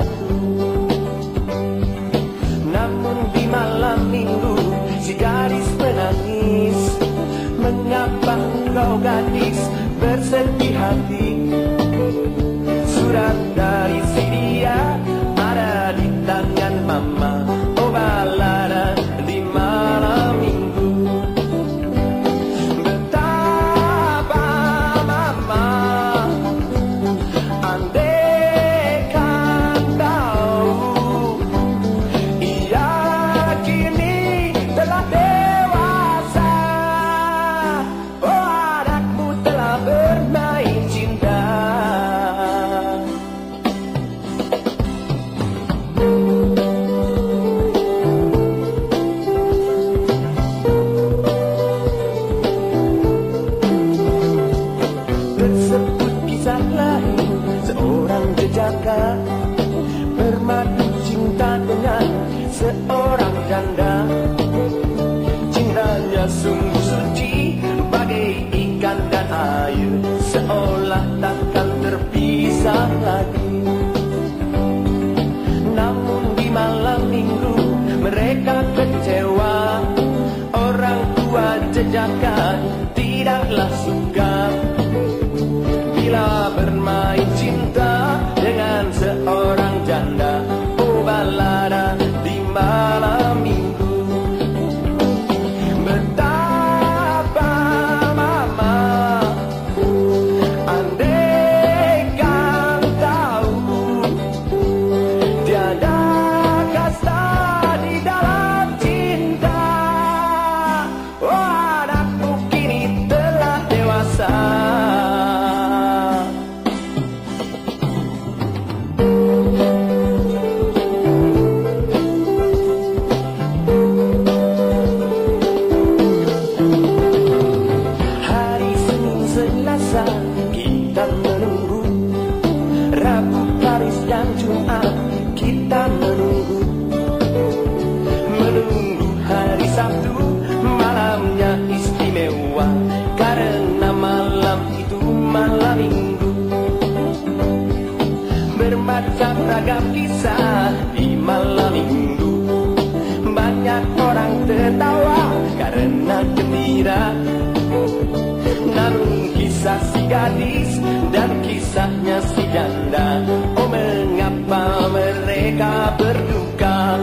satu Namun di malam minggu si gadis menangis. Mengapa engkau gadis bersedih hati seorang janda Cintanya sungguh suci bagai ikan dan air Seolah takkan terpisah lagi. Namun di malam minggu mereka kecewa. Orang tua jejaka tidaklah suka Bermacam ragam kisah di malam minggu. Banyak orang tertawa karena gembira. Namun kisah si gadis dan kisahnya si janda. Oh mengapa mereka berduka